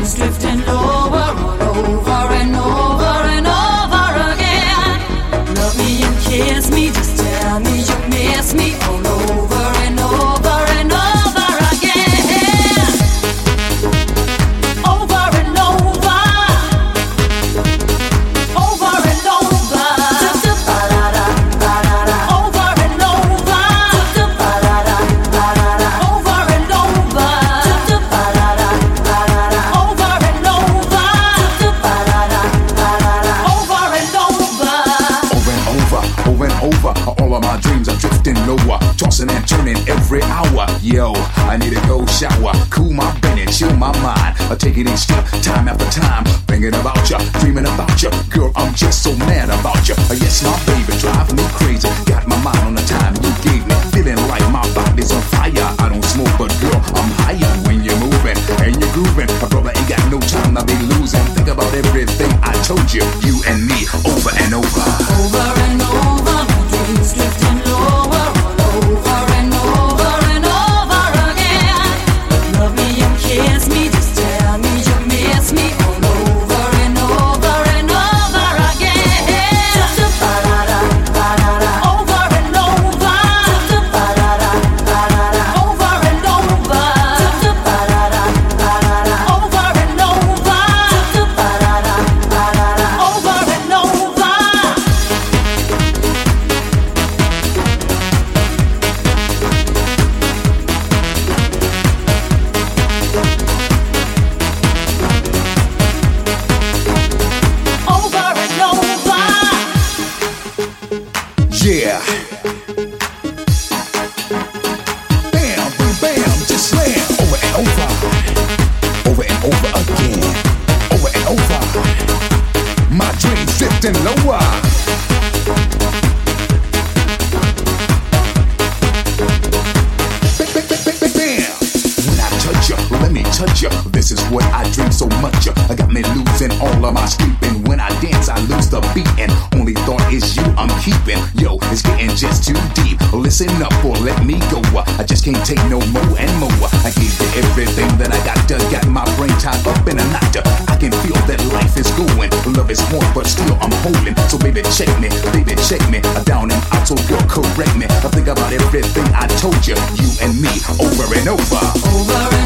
Things drifting low. I need a cold shower, cool my brain and chill my mind. I take it each step, time after time, thinking about you, dreaming about you. Girl, I'm just so mad about you. Uh, yes, my baby, driving me crazy. Got my mind on the time you gave me, feeling like my body's on fire. I don't smoke, but girl, I'm higher when you're moving and you're grooving. My brother ain't got no time to be losing. Think about everything I told you, you and me, over and over. Over and over, drifting lower. Touch you, let me touch you. This is what I drink so much. I got me losing all of my sleeping. When I dance, I lose the beat. And only thought is you I'm keeping. Yo, it's getting just too deep. Listen up or let me go. I just can't take no more and more. I gave you everything that I got. Got my brain tied up is going. Love is warm, but still I'm holding. So baby, check me, baby, check me. I down and I told girl, correct me. I think about everything I told you, you and me, over and over. Over